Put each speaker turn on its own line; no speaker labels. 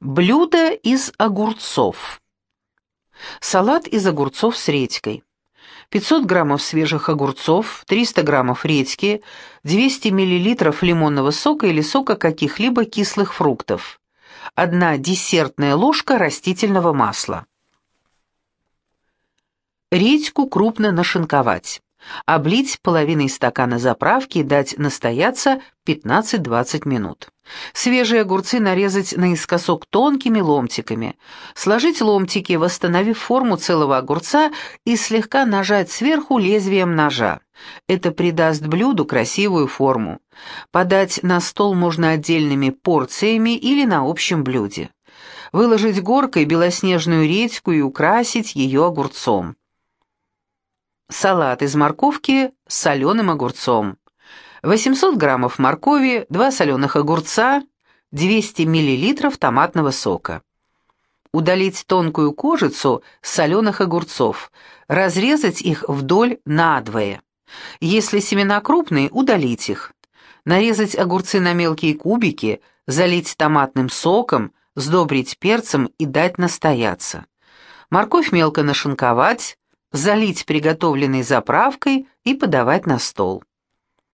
Блюдо из огурцов. Салат из огурцов с редькой. 500 граммов свежих огурцов, 300 граммов редьки, 200 миллилитров лимонного сока или сока каких-либо кислых фруктов, одна десертная ложка растительного масла. Редьку крупно нашинковать. Облить половиной стакана заправки и дать настояться 15-20 минут. Свежие огурцы нарезать наискосок тонкими ломтиками. Сложить ломтики, восстановив форму целого огурца и слегка нажать сверху лезвием ножа. Это придаст блюду красивую форму. Подать на стол можно отдельными порциями или на общем блюде. Выложить горкой белоснежную редьку и украсить ее огурцом. Салат из морковки с соленым огурцом. 800 граммов моркови, 2 соленых огурца, 200 миллилитров томатного сока. Удалить тонкую кожицу соленых огурцов, разрезать их вдоль надвое. Если семена крупные, удалить их. Нарезать огурцы на мелкие кубики, залить томатным соком, сдобрить перцем и дать настояться. Морковь мелко нашинковать, залить приготовленной заправкой и подавать на стол.